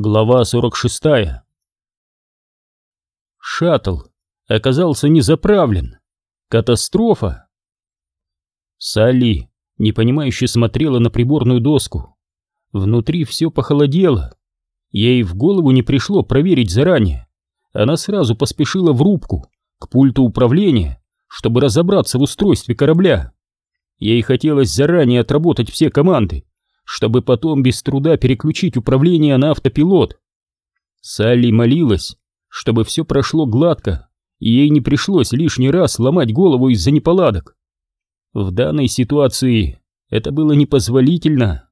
Глава 46 Шаттл оказался не заправлен. Катастрофа. Салли непонимающе смотрела на приборную доску. Внутри все похолодело. Ей в голову не пришло проверить заранее. Она сразу поспешила в рубку, к пульту управления, чтобы разобраться в устройстве корабля. Ей хотелось заранее отработать все команды, чтобы потом без труда переключить управление на автопилот. Салли молилась, чтобы все прошло гладко, и ей не пришлось лишний раз ломать голову из-за неполадок. В данной ситуации это было непозволительно.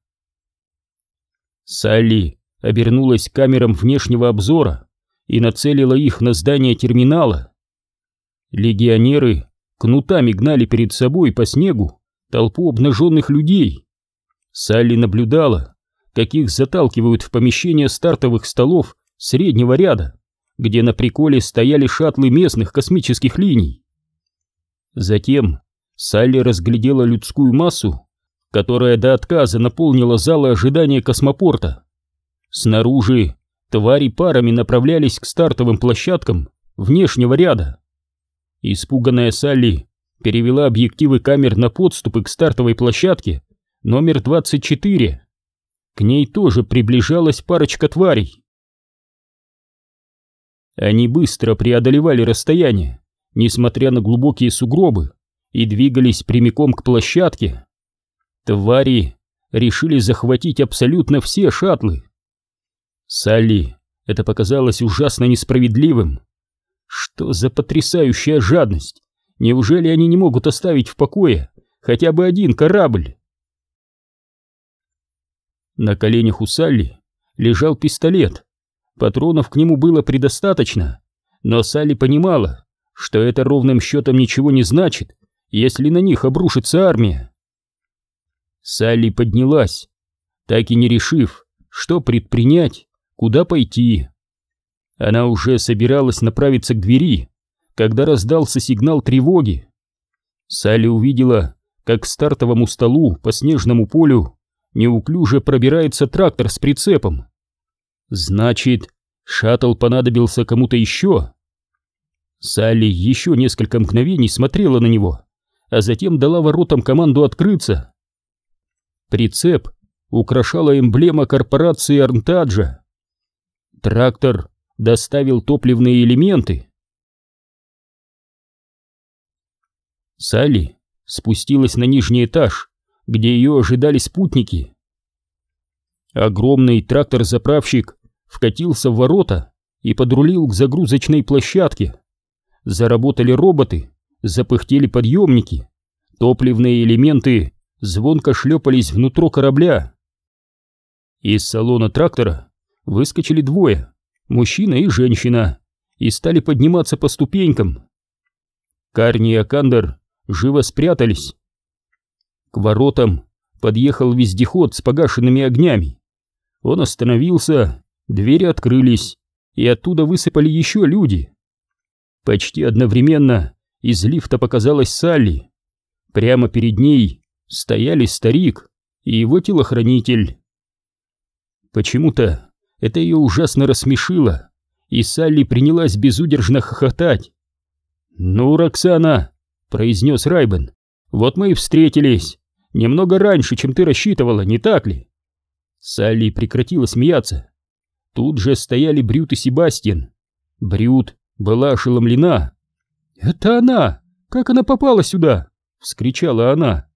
Салли обернулась к камерам внешнего обзора и нацелила их на здание терминала. Легионеры кнутами гнали перед собой по снегу толпу обнаженных людей. Салли наблюдала, как их заталкивают в помещение стартовых столов среднего ряда, где на приколе стояли шаттлы местных космических линий. Затем Салли разглядела людскую массу, которая до отказа наполнила залы ожидания космопорта. Снаружи твари парами направлялись к стартовым площадкам внешнего ряда. Испуганная Салли перевела объективы камер на подступы к стартовой площадке номер 24. К ней тоже приближалась парочка тварей. Они быстро преодолевали расстояние, несмотря на глубокие сугробы, и двигались прямиком к площадке. Твари решили захватить абсолютно все шаттлы. Салли это показалось ужасно несправедливым. Что за потрясающая жадность! Неужели они не могут оставить в покое хотя бы один корабль? На коленях у Салли лежал пистолет. Патронов к нему было предостаточно, но Салли понимала, что это ровным счетом ничего не значит, если на них обрушится армия. Салли поднялась, так и не решив, что предпринять, куда пойти. Она уже собиралась направиться к двери, когда раздался сигнал тревоги. Салли увидела, как к стартовому столу по снежному полю неуклюже пробирается трактор с прицепом. Значит, шаттл понадобился кому-то еще. Салли еще несколько мгновений смотрела на него, а затем дала воротам команду открыться. Прицеп украшала эмблема корпорации Арнтаджа. Трактор доставил топливные элементы. Салли спустилась на нижний этаж где ее ожидали спутники. Огромный трактор-заправщик вкатился в ворота и подрулил к загрузочной площадке. Заработали роботы, запыхтели подъемники, топливные элементы звонко шлепались внутрь корабля. Из салона трактора выскочили двое, мужчина и женщина, и стали подниматься по ступенькам. Карни и Акандер живо спрятались, к воротам подъехал вездеход с погашенными огнями. Он остановился, двери открылись, и оттуда высыпали еще люди. Почти одновременно из лифта показалась Салли. Прямо перед ней стояли старик и его телохранитель. Почему-то это ее ужасно рассмешило, и Салли принялась безудержно хохотать. «Ну, Роксана!» — произнес Райбен. «Вот мы и встретились. Немного раньше, чем ты рассчитывала, не так ли?» Салли прекратила смеяться. Тут же стояли Брют и Себастьян. Брют была ошеломлена. «Это она! Как она попала сюда?» — вскричала она.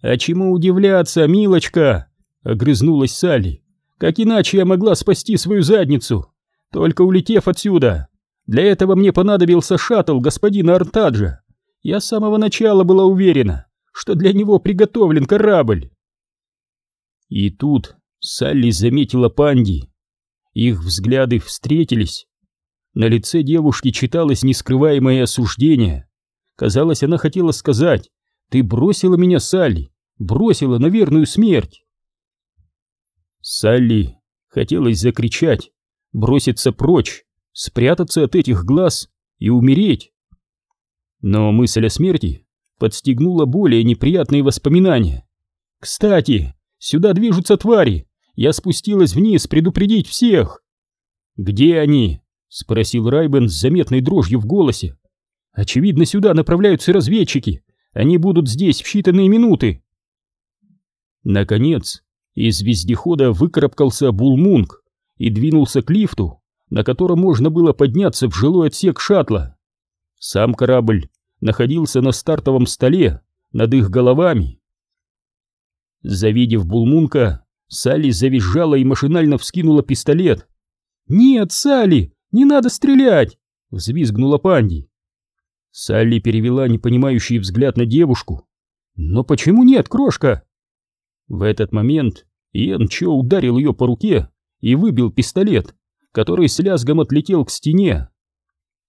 «А чему удивляться, милочка?» — огрызнулась Салли. «Как иначе я могла спасти свою задницу? Только улетев отсюда. Для этого мне понадобился шаттл господина Артаджа. Я с самого начала была уверена, что для него приготовлен корабль. И тут Салли заметила Панди. Их взгляды встретились. На лице девушки читалось нескрываемое осуждение. Казалось, она хотела сказать «Ты бросила меня, Салли, бросила на верную смерть». Салли хотелось закричать, броситься прочь, спрятаться от этих глаз и умереть. Но мысль о смерти подстегнуло более неприятные воспоминания. «Кстати, сюда движутся твари! Я спустилась вниз предупредить всех. Где они? Спросил Райбен с заметной дрожью в голосе. Очевидно, сюда направляются разведчики. Они будут здесь в считанные минуты. Наконец, из вездехода выкарабкался Булмунг и двинулся к лифту, на котором можно было подняться в жилой отсек шаттла. Сам корабль находился на стартовом столе над их головами. Завидев Булмунка, Салли завизжала и машинально вскинула пистолет. «Нет, Салли, не надо стрелять!» — взвизгнула Панди. Салли перевела непонимающий взгляд на девушку. «Но почему нет, крошка?» В этот момент Иэн Чо ударил ее по руке и выбил пистолет, который с лязгом отлетел к стене.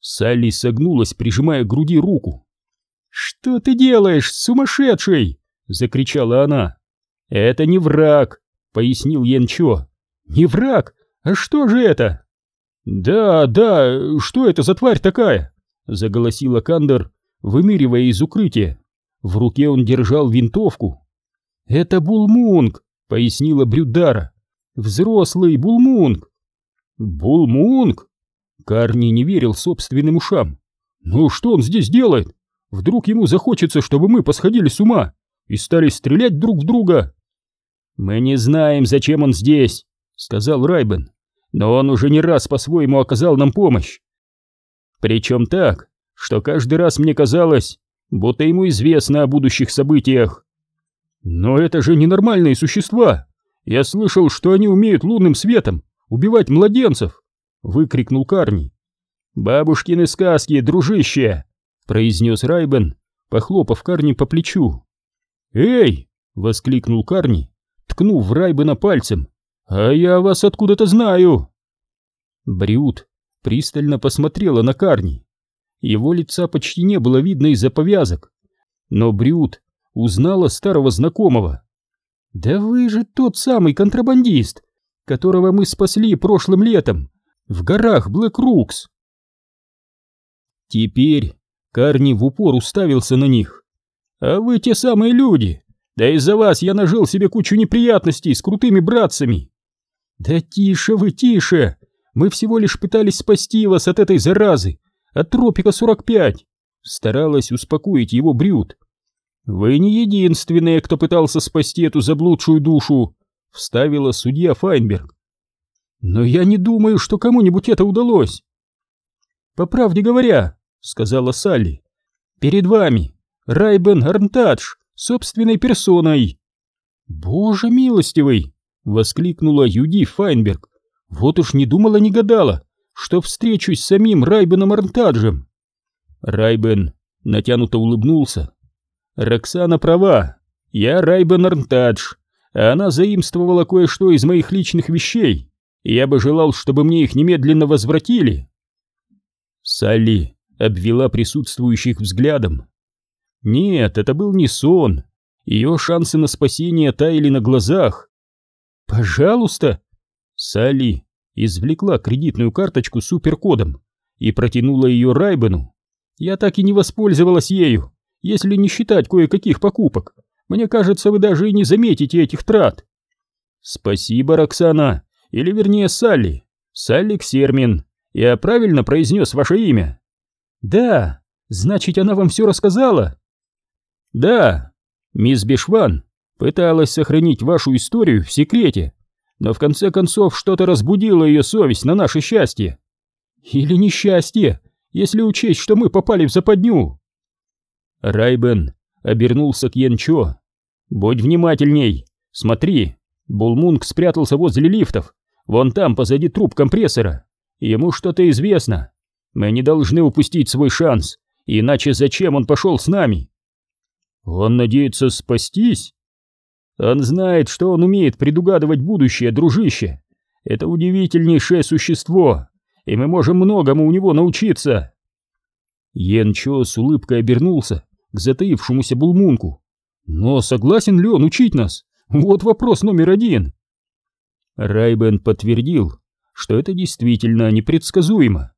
Салли согнулась, прижимая к груди руку. «Что ты делаешь, сумасшедший?» — закричала она. «Это не враг», — пояснил Янчо. «Не враг? А что же это?» «Да, да, что это за тварь такая?» — заголосила Кандер, выныривая из укрытия. В руке он держал винтовку. «Это Булмунг», — пояснила Брюдара. «Взрослый Булмунг». «Булмунг?» Карни не верил собственным ушам. «Ну что он здесь делает? Вдруг ему захочется, чтобы мы посходили с ума и стали стрелять друг в друга?» «Мы не знаем, зачем он здесь», — сказал Райбен. «Но он уже не раз по-своему оказал нам помощь. Причем так, что каждый раз мне казалось, будто ему известно о будущих событиях. Но это же ненормальные существа. Я слышал, что они умеют лунным светом убивать младенцев, выкрикнул Карни. Бабушкины сказки, дружище, произнес Райбен, похлопав Карни по плечу. Эй! воскликнул Карни, ткнув Райбена пальцем. А я вас откуда-то знаю. Брют пристально посмотрела на Карни. Его лица почти не было видно из-за повязок, но Брют узнала старого знакомого. «Да вы же тот самый контрабандист, которого мы спасли прошлым летом в горах Блэк-Рукс!» Теперь Карни в упор уставился на них. «А вы те самые люди! Да из-за вас я нажил себе кучу неприятностей с крутыми братцами!» «Да тише вы, тише! Мы всего лишь пытались спасти вас от этой заразы, от тропика 45!» Старалась успокоить его Брюд. «Вы не единственные, кто пытался спасти эту заблудшую душу», — вставила судья Файнберг. «Но я не думаю, что кому-нибудь это удалось». «По правде говоря», — сказала Салли, — «перед вами Райбен Арнтадж собственной персоной». «Боже милостивый!» — воскликнула Юди Файнберг. «Вот уж не думала, не гадала, что встречусь с самим Райбеном Арнтаджем». Райбен натянуто улыбнулся. Роксана права. Я Райбен Арнтадж, а она заимствовала кое-что из моих личных вещей, и я бы желал, чтобы мне их немедленно возвратили. Салли обвела присутствующих взглядом. Нет, это был не сон. Ее шансы на спасение таяли на глазах. «Пожалуйста!» Салли извлекла кредитную карточку с суперкодом и протянула ее Райбену. Я так и не воспользовалась ею если не считать кое-каких покупок. Мне кажется, вы даже и не заметите этих трат. Спасибо, Роксана, или вернее Салли. Салли Ксермин. Я правильно произнес ваше имя? Да, значит, она вам все рассказала? Да, мисс Бешван пыталась сохранить вашу историю в секрете, но в конце концов что-то разбудило ее совесть на наше счастье. Или несчастье, если учесть, что мы попали в западню. Райбен обернулся к Янчо. «Будь внимательней! Смотри, Булмунг спрятался возле лифтов, вон там, позади труб компрессора. Ему что-то известно. Мы не должны упустить свой шанс, иначе зачем он пошел с нами?» «Он надеется спастись?» «Он знает, что он умеет предугадывать будущее, дружище. Это удивительнейшее существо, и мы можем многому у него научиться». Янчо с улыбкой обернулся к затаившемуся булмунку. Но согласен ли он учить нас? Вот вопрос номер один. Райбен подтвердил, что это действительно непредсказуемо,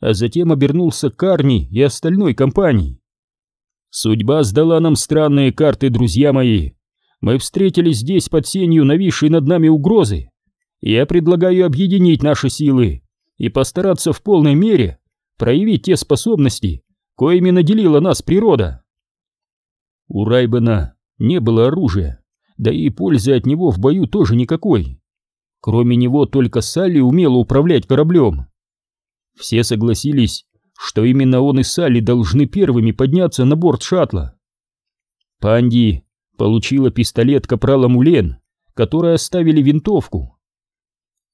а затем обернулся к Карни и остальной компании. Судьба сдала нам странные карты, друзья мои. Мы встретились здесь под сенью нависшей над нами угрозы. Я предлагаю объединить наши силы и постараться в полной мере проявить те способности, коими наделила нас природа. У Райбена не было оружия, да и пользы от него в бою тоже никакой. Кроме него только Салли умела управлять кораблем. Все согласились, что именно он и Салли должны первыми подняться на борт шаттла. Панди получила пистолет капрала Мулен, которой оставили винтовку.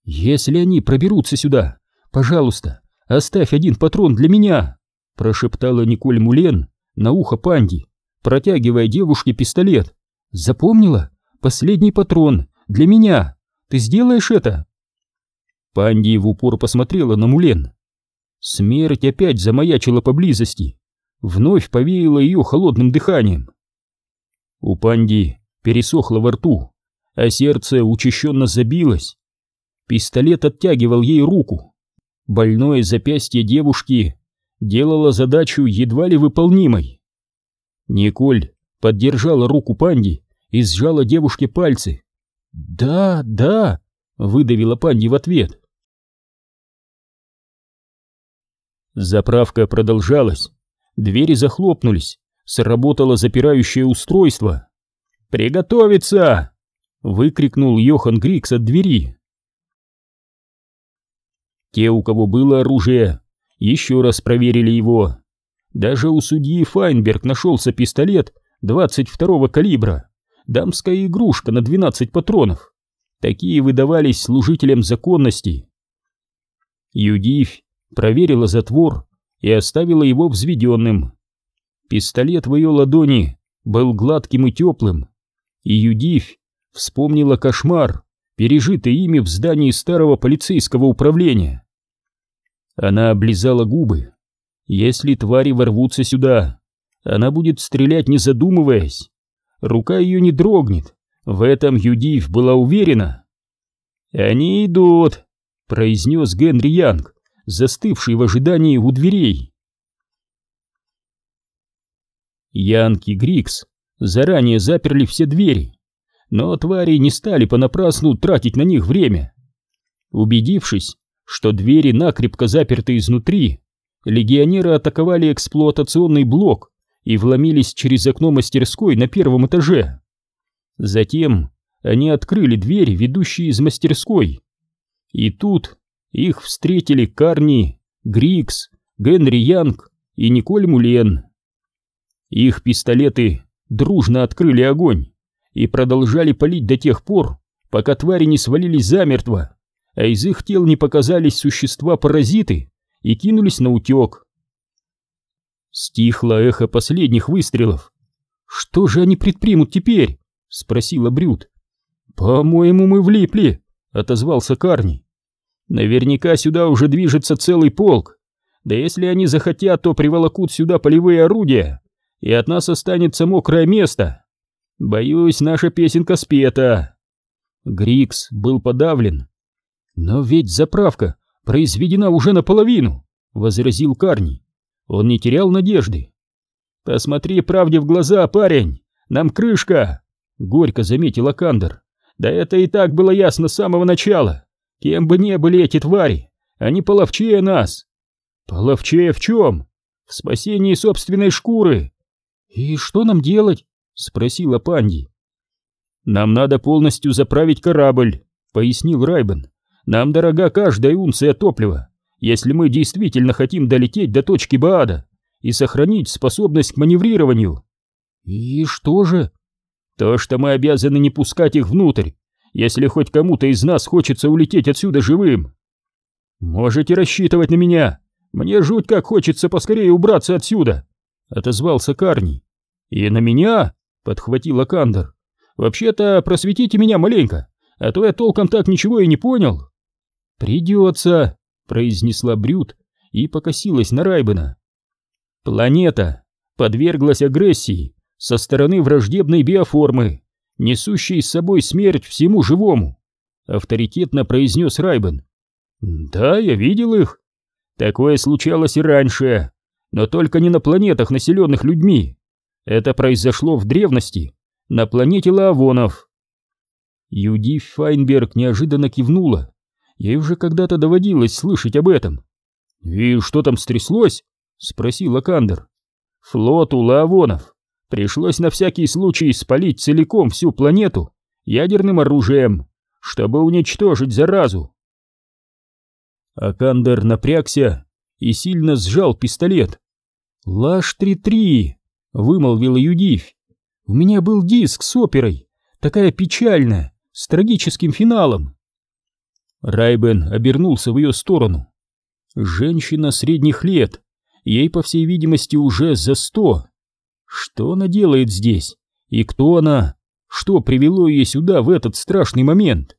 «Если они проберутся сюда, пожалуйста, оставь один патрон для меня», прошептала Николь Мулен на ухо Панди, протягивая девушке пистолет. «Запомнила? Последний патрон для меня. Ты сделаешь это?» Панди в упор посмотрела на Мулен. Смерть опять замаячила поблизости, вновь повеяла ее холодным дыханием. У Панди пересохло во рту, а сердце учащенно забилось. Пистолет оттягивал ей руку. Больное запястье девушки делало задачу едва ли выполнимой. Николь поддержала руку Панди и сжала девушке пальцы. «Да, да», — выдавила Панди в ответ. Заправка продолжалась. Двери захлопнулись, сработало запирающее устройство. «Приготовиться!» — выкрикнул Йохан Грикс от двери. Те, у кого было оружие, еще раз проверили его. Даже у судьи Файнберг нашелся пистолет 22-го калибра, дамская игрушка на 12 патронов. Такие выдавались служителям законности. Юдивь проверила затвор и оставила его взведенным. Пистолет в ее ладони был гладким и теплым, и Юдивь вспомнила кошмар, пережитый ими в здании старого полицейского управления. Она облизала губы. Если твари ворвутся сюда, она будет стрелять не задумываясь. Рука ее не дрогнет, в этом Юдив была уверена. «Они идут», — произнес Генри Янг, застывший в ожидании у дверей. Янг и Грикс заранее заперли все двери, но твари не стали понапрасну тратить на них время. Убедившись, что двери накрепко заперты изнутри, легионеры атаковали эксплуатационный блок и вломились через окно мастерской на первом этаже. Затем они открыли двери, ведущие из мастерской. И тут их встретили Карни, Грикс, Генри Янг и Николь Мулен. Их пистолеты дружно открыли огонь и продолжали палить до тех пор, пока твари не свалились замертво а из их тел не показались существа-паразиты и кинулись на утек. Стихло эхо последних выстрелов. «Что же они предпримут теперь?» — спросила Брюд. «По-моему, мы влипли», — отозвался Карни. «Наверняка сюда уже движется целый полк. Да если они захотят, то приволокут сюда полевые орудия, и от нас останется мокрое место. Боюсь, наша песенка спета». Грикс был подавлен. «Но ведь заправка произведена уже наполовину», — возразил Карни. Он не терял надежды. «Посмотри правде в глаза, парень! Нам крышка!» — горько заметил Акандер. «Да это и так было ясно с самого начала. Кем бы ни были эти твари, они половчее нас!» «Половчее в чем?» «В спасении собственной шкуры!» «И что нам делать?» — спросила Панди. «Нам надо полностью заправить корабль», — пояснил Райбен. Нам дорога каждая унция топлива, если мы действительно хотим долететь до точки Баада и сохранить способность к маневрированию. И что же? То, что мы обязаны не пускать их внутрь, если хоть кому-то из нас хочется улететь отсюда живым. Можете рассчитывать на меня. Мне жуть как хочется поскорее убраться отсюда, отозвался Карни. И на меня, подхватила Кандер. Вообще-то просветите меня маленько, а то я толком так ничего и не понял. «Придется», — произнесла Брюд и покосилась на Райбена. «Планета подверглась агрессии со стороны враждебной биоформы, несущей с собой смерть всему живому», — авторитетно произнес Райбен. «Да, я видел их. Такое случалось и раньше, но только не на планетах, населенных людьми. Это произошло в древности, на планете Лаавонов. Юди Файнберг неожиданно кивнула. Ей уже когда-то доводилось слышать об этом. «И что там стряслось?» — спросил Акандер. «Флоту Лаавонов пришлось на всякий случай спалить целиком всю планету ядерным оружием, чтобы уничтожить заразу». Акандер напрягся и сильно сжал пистолет. «Лаш-3-3!» — вымолвила Юдивь. «У меня был диск с оперой, такая печальная, с трагическим финалом». Райбен обернулся в ее сторону. Женщина средних лет, ей, по всей видимости, уже за сто. Что она делает здесь? И кто она? Что привело ее сюда в этот страшный момент?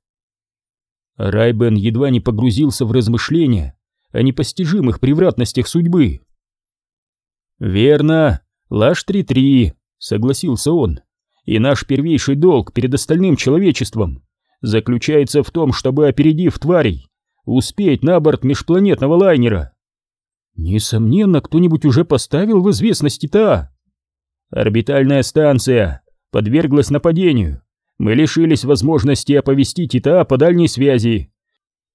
Райбен едва не погрузился в размышления о непостижимых превратностях судьбы. «Верно, Лаш-3-3», — согласился он, — «и наш первейший долг перед остальным человечеством заключается в том, чтобы, опередив тварей, успеть на борт межпланетного лайнера». «Несомненно, кто-нибудь уже поставил в известность ИТА». «Орбитальная станция подверглась нападению. Мы лишились возможности оповестить ИТА по дальней связи.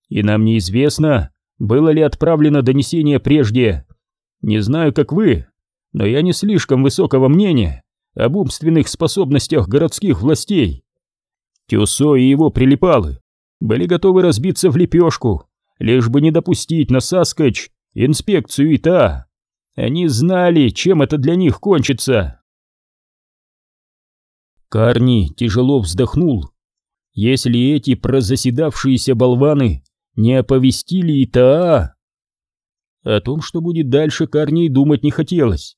И нам неизвестно, было ли отправлено донесение прежде. Не знаю, как вы, но я не слишком высокого мнения об умственных способностях городских властей. Тюсо и его прилипалы были готовы разбиться в лепешку, лишь бы не допустить на Саскач инспекцию ИТА. Они знали, чем это для них кончится. Карни тяжело вздохнул. Если эти прозаседавшиеся болваны не оповестили ИТА... О том, что будет дальше, Карни думать не хотелось.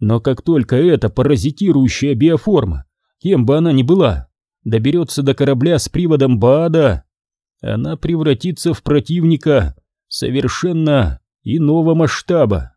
Но как только эта паразитирующая биоформа, кем бы она ни была, доберется до корабля с приводом Баада, она превратится в противника совершенно иного масштаба.